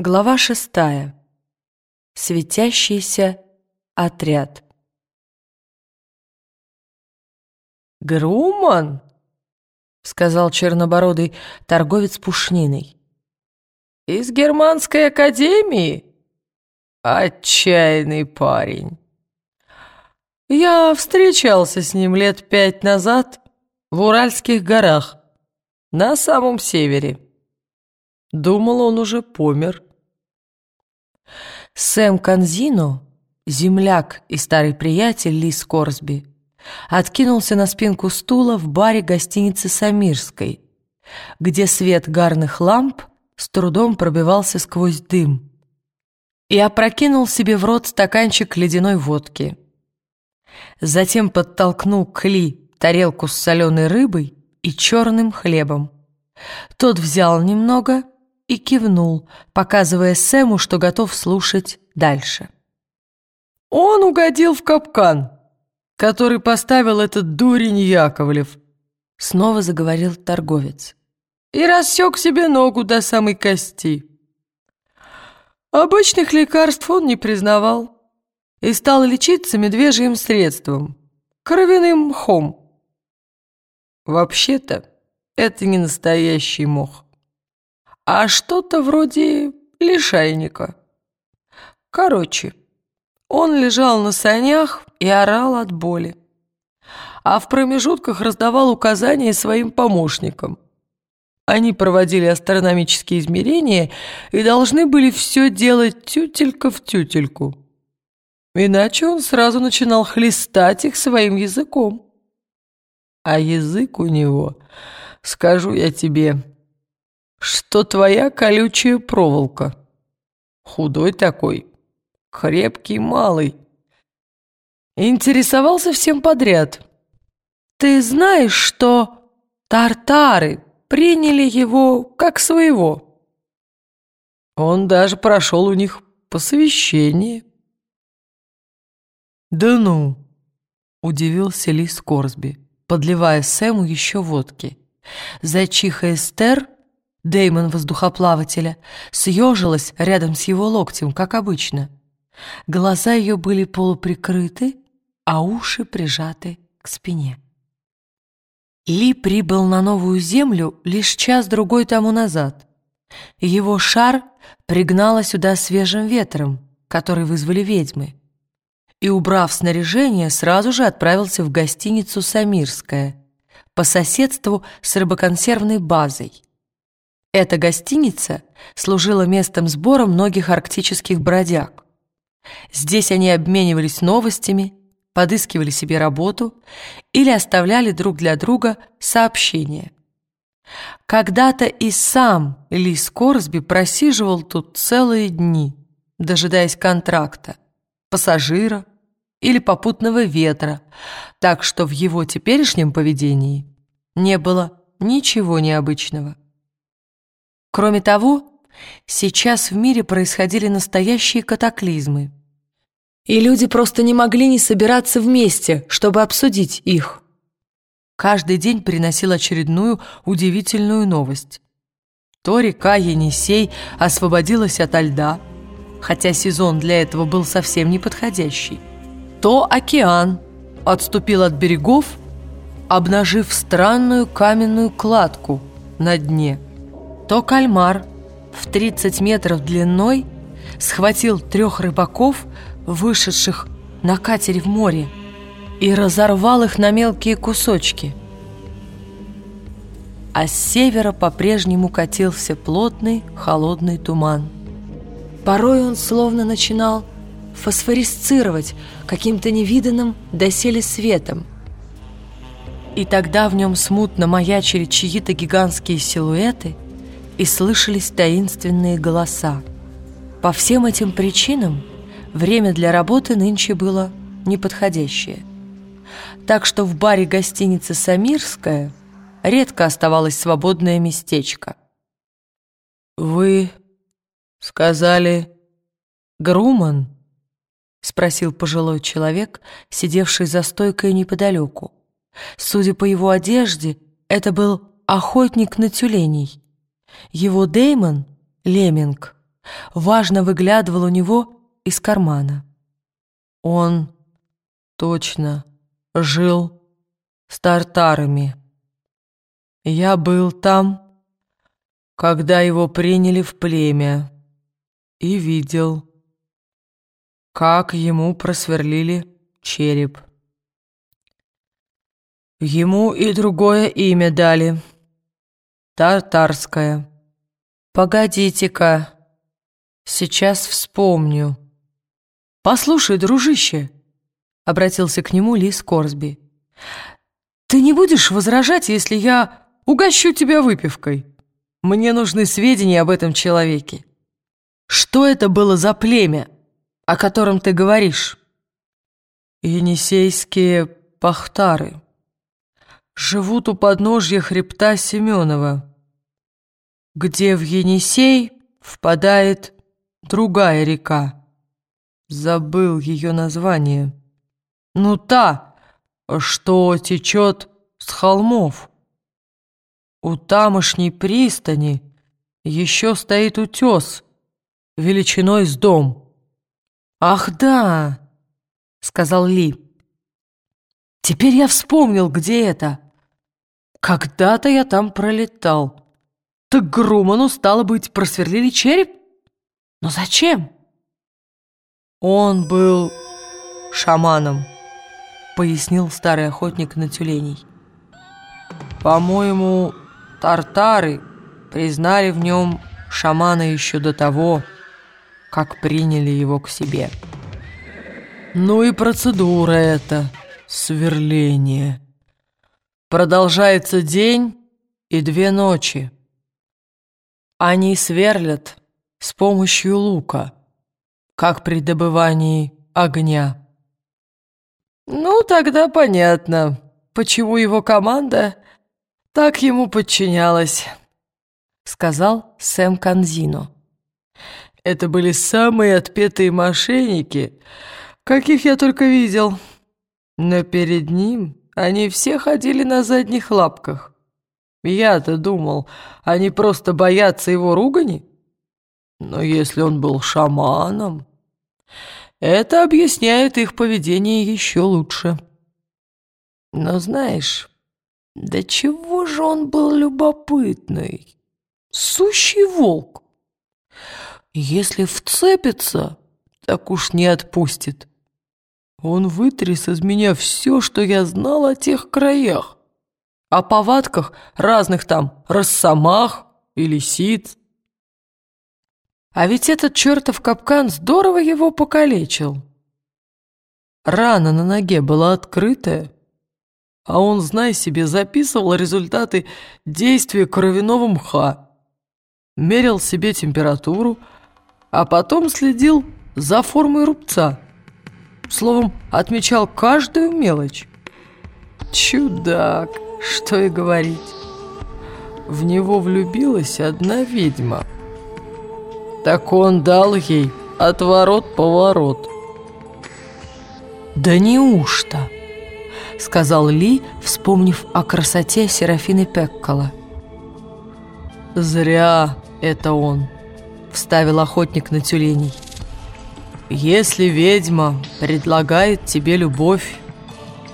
Глава шестая. Светящийся отряд. «Груман?» — сказал чернобородый торговец пушниной. «Из Германской академии? Отчаянный парень. Я встречался с ним лет пять назад в Уральских горах, на самом севере. Думал, он уже помер». Сэм Канзино, земляк и старый приятель Лис Корсби, откинулся на спинку стула в баре гостиницы «Самирской», где свет гарных ламп с трудом пробивался сквозь дым, и опрокинул себе в рот стаканчик ледяной водки. Затем подтолкнул к Ли тарелку с соленой рыбой и черным хлебом. Тот взял немного и кивнул, показывая Сэму, что готов слушать дальше. «Он угодил в капкан, который поставил этот дурень Яковлев», — снова заговорил торговец, «и рассек себе ногу до самой кости. Обычных лекарств он не признавал и стал лечиться медвежьим средством, кровяным мхом. Вообще-то, это не настоящий мох а что-то вроде лишайника. Короче, он лежал на санях и орал от боли, а в промежутках раздавал указания своим помощникам. Они проводили астрономические измерения и должны были все делать тютелька в тютельку. Иначе он сразу начинал хлестать их своим языком. А язык у него, скажу я тебе, что твоя колючая проволока. Худой такой, крепкий малый. Интересовался всем подряд. Ты знаешь, что тартары приняли его как своего? Он даже прошел у них посвящение. «Да ну!» — удивился Лис Корсби, подливая Сэму еще водки. Зайчиха Эстер Деймон воздухоплавателя съежилась рядом с его локтем, как обычно. Глаза ее были полуприкрыты, а уши прижаты к спине. Ли прибыл на новую землю лишь час-другой тому назад. Его шар пригнало сюда свежим ветром, который вызвали ведьмы. И, убрав снаряжение, сразу же отправился в гостиницу «Самирская» по соседству с рыбоконсервной базой. Эта гостиница служила местом сбора многих арктических бродяг. Здесь они обменивались новостями, подыскивали себе работу или оставляли друг для друга сообщения. Когда-то и сам Лис Корсби просиживал тут целые дни, дожидаясь контракта, пассажира или попутного ветра, так что в его теперешнем поведении не было ничего необычного. Кроме того, сейчас в мире происходили настоящие катаклизмы. И люди просто не могли не собираться вместе, чтобы обсудить их. Каждый день приносил очередную удивительную новость. То река Енисей освободилась ото льда, хотя сезон для этого был совсем неподходящий. То океан отступил от берегов, обнажив странную каменную кладку на дне – то кальмар в 30 метров длиной схватил трех рыбаков, вышедших на катере в море, и разорвал их на мелкие кусочки. А с севера по-прежнему катился плотный холодный туман. Порой он словно начинал фосфорисцировать каким-то невиданным доселе светом. И тогда в нем смутно маячили чьи-то гигантские силуэты – и слышались таинственные голоса. По всем этим причинам время для работы нынче было неподходящее. Так что в баре гостиницы «Самирская» редко оставалось свободное местечко. «Вы сказали Груман?» — спросил пожилой человек, сидевший за стойкой неподалеку. Судя по его одежде, это был охотник на тюленей. Его Деймон, Леминг, важно выглядывал у него из кармана. Он точно жил с тартарами. Я был там, когда его приняли в племя, и видел, как ему просверлили череп. Ему и другое имя дали. Тартарское. Погодите-ка, сейчас вспомню. «Послушай, дружище», — обратился к нему Лис Корсби, «ты не будешь возражать, если я угощу тебя выпивкой? Мне нужны сведения об этом человеке. Что это было за племя, о котором ты говоришь?» «Енисейские пахтары», живут у подножья хребта Семенова, где в Енисей впадает другая река. Забыл ее название. Ну, та, что течет с холмов. У тамошней пристани еще стоит утес величиной с дом. «Ах, да!» — сказал Ли. «Теперь я вспомнил, где это. Когда-то я там пролетал. Так Груману, стало быть, просверлили череп? Но зачем? Он был шаманом, пояснил старый охотник на тюленей. По-моему, тартары признали в нем шамана еще до того, как приняли его к себе. Ну и процедура эта, сверление. Продолжается день и две ночи. Они сверлят с помощью лука, как при добывании огня. Ну, тогда понятно, почему его команда так ему подчинялась, сказал Сэм Канзино. Это были самые отпетые мошенники, каких я только видел. Но перед ним они все ходили на задних лапках. Я-то думал, они просто боятся его ругани. Но если он был шаманом, это объясняет их поведение еще лучше. Но знаешь, да чего же он был любопытный? Сущий волк. Если вцепится, так уж не отпустит. Он вытряс из меня все, что я знал о тех краях. О повадках разных там росомах и лисиц. А ведь этот чертов капкан здорово его покалечил. Рана на ноге была открытая, а он, знай себе, записывал результаты действия кровяного мха, мерил себе температуру, а потом следил за формой рубца. Словом, отмечал каждую мелочь. Чудак, что и говорить. В него влюбилась одна ведьма. Так он дал ей отворот-поворот. «Да неужто?» — сказал Ли, вспомнив о красоте Серафины Пеккола. «Зря это он», — вставил охотник на тюленей. Если ведьма предлагает тебе любовь,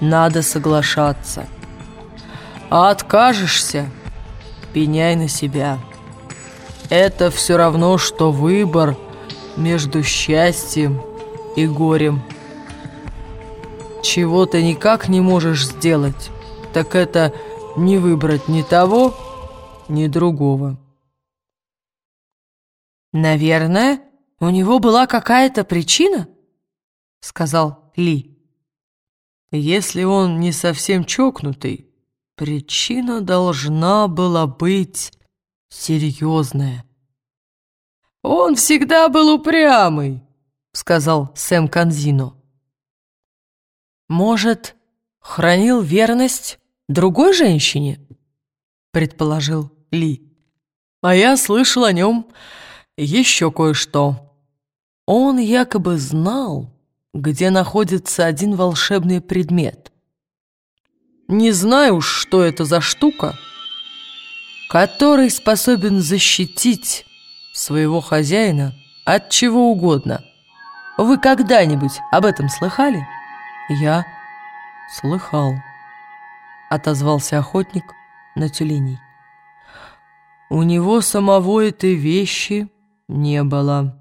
надо соглашаться. А откажешься, пеняй на себя. Это все равно, что выбор между счастьем и горем. Чего ты никак не можешь сделать, так это не выбрать ни того, ни другого. Наверное, «У него была какая-то причина?» — сказал Ли. «Если он не совсем чокнутый, причина должна была быть серьезная». «Он всегда был упрямый», — сказал Сэм Канзино. «Может, хранил верность другой женщине?» — предположил Ли. «А я слышал о нем еще кое-что». Он якобы знал, где находится один волшебный предмет. Не знаю уж, что это за штука, который способен защитить своего хозяина от чего угодно. Вы когда-нибудь об этом слыхали? Я слыхал, отозвался охотник на тюленей. У него самого этой вещи не было,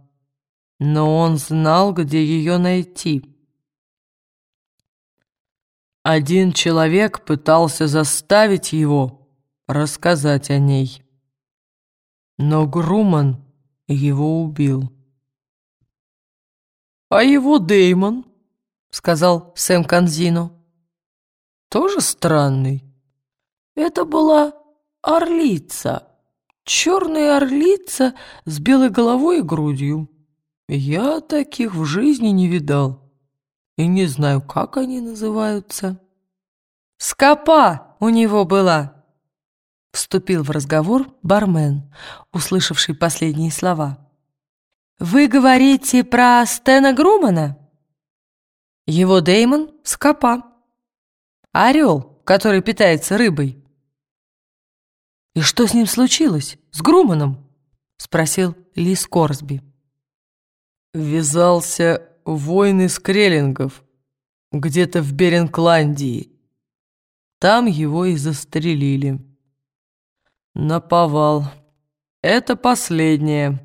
но он знал, где ее найти. Один человек пытался заставить его рассказать о ней, но Груман его убил. «А его Деймон?» — сказал Сэм Канзину. «Тоже странный. Это была орлица, черная орлица с белой головой и грудью. Я таких в жизни не видал и не знаю, как они называются». «Скопа у него была!» Вступил в разговор бармен, услышавший последние слова. «Вы говорите про Стена Грумана?» «Его Деймон — скопа. Орел, который питается рыбой». «И что с ним случилось? С Груманом?» — спросил Ли Скорсби. «Ввязался в войны скреллингов, где-то в Беренкландии. Там его и застрелили. Наповал. Это последнее»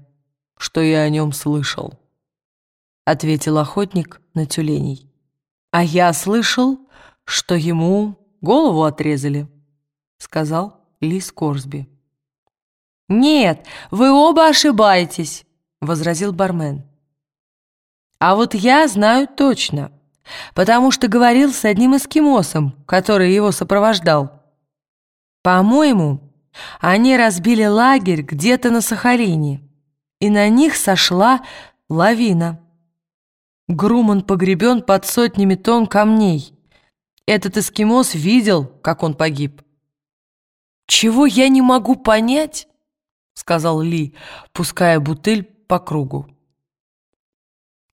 что я о нем слышал», — ответил охотник на тюленей. «А я слышал, что ему голову отрезали», — сказал Лис Корсби. «Нет, вы оба ошибаетесь», — возразил бармен. «А вот я знаю точно, потому что говорил с одним эскимосом, который его сопровождал. По-моему, они разбили лагерь где-то на Сахалине и на них сошла лавина. Груман погребен под сотнями тонн камней. Этот эскимос видел, как он погиб. «Чего я не могу понять?» — сказал Ли, пуская бутыль по кругу.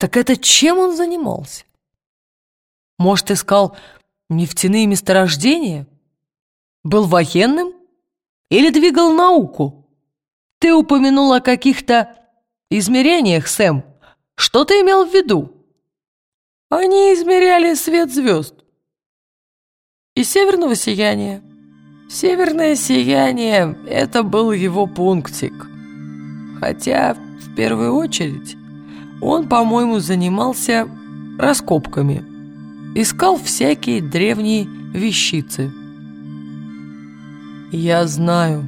«Так это чем он занимался? Может, искал нефтяные месторождения? Был военным? Или двигал науку? Ты упомянул о каких-то измерениях, Сэм. Что ты имел в виду? Они измеряли свет звезд. И северного сияния. Северное сияние — это был его пунктик. Хотя, в первую очередь, он, по-моему, занимался раскопками. Искал всякие древние вещицы. «Я знаю,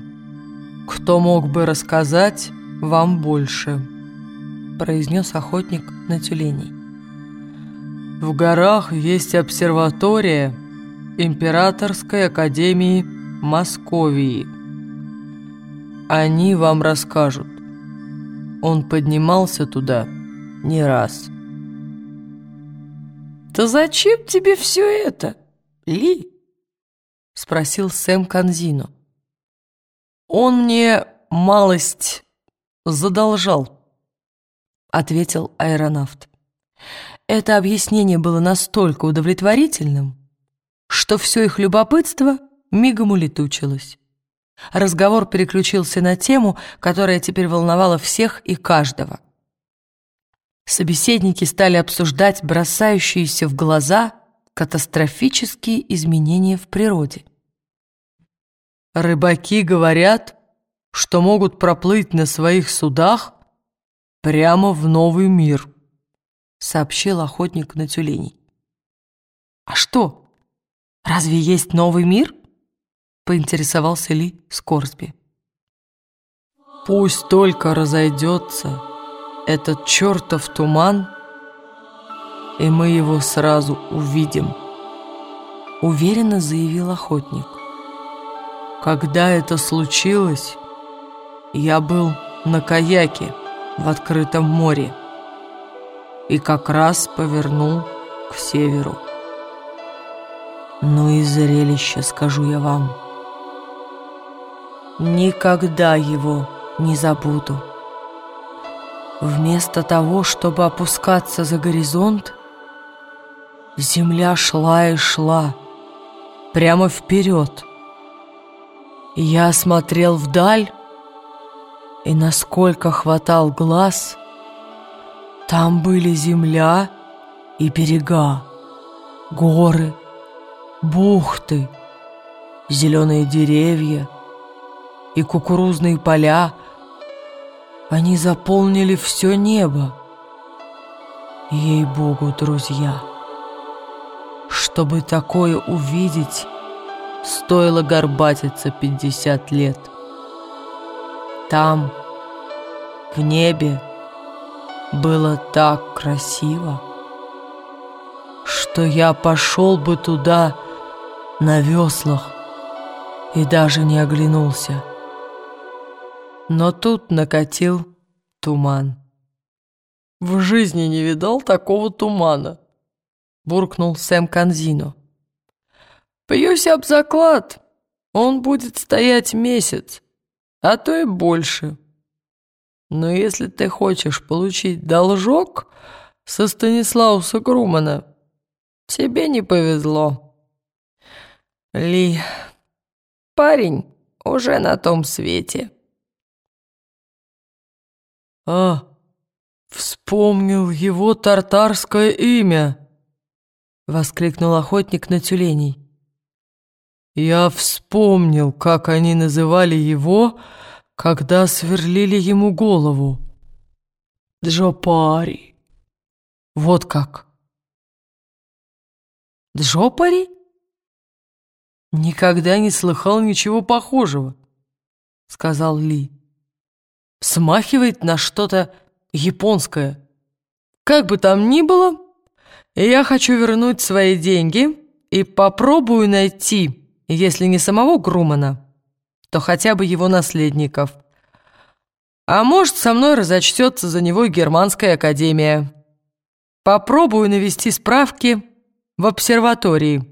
кто мог бы рассказать вам больше» произнес охотник на тюленей. В горах есть обсерватория Императорской Академии Московии. Они вам расскажут. Он поднимался туда не раз. «Да зачем тебе все это, Ли?» — спросил Сэм Канзино. «Он мне малость задолжал» ответил аэронавт. Это объяснение было настолько удовлетворительным, что все их любопытство мигом улетучилось. Разговор переключился на тему, которая теперь волновала всех и каждого. Собеседники стали обсуждать бросающиеся в глаза катастрофические изменения в природе. Рыбаки говорят, что могут проплыть на своих судах прямо в новый мир», — сообщил охотник на тюленей. «А что, разве есть новый мир?» — поинтересовался Ли Скорсби. «Пусть только разойдется этот чертов туман, и мы его сразу увидим», — уверенно заявил охотник. «Когда это случилось, я был на каяке» в открытом море и как раз повернул к северу. Ну и зрелище, скажу я вам. Никогда его не забуду. Вместо того, чтобы опускаться за горизонт, земля шла и шла, прямо вперед. Я смотрел вдаль, и насколько хватал глаз, Там были земля и берега, горы, бухты, зеленые деревья и кукурузные поля. Они заполнили все небо. Ей-богу, друзья, чтобы такое увидеть, стоило горбатиться пятьдесят лет. Там, в небе, было так красиво, что я пошел бы туда на веслах и даже не оглянулся. Но тут накатил туман. «В жизни не видал такого тумана», — буркнул Сэм Канзино. «Бьюсь об заклад, он будет стоять месяц, а то и больше. Но если ты хочешь получить должок со Станислауса Грумана, тебе не повезло. Ли, парень уже на том свете». «А, вспомнил его тартарское имя!» — воскликнул охотник на тюленей. «Я вспомнил, как они называли его, когда сверлили ему голову. Джопари. Вот как!» «Джопари?» «Никогда не слыхал ничего похожего», — сказал Ли смахивает на что-то японское. Как бы там ни было, я хочу вернуть свои деньги и попробую найти, если не самого Грумана, то хотя бы его наследников. А может, со мной разочтется за него Германская академия. Попробую навести справки в обсерватории.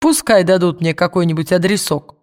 Пускай дадут мне какой-нибудь адресок.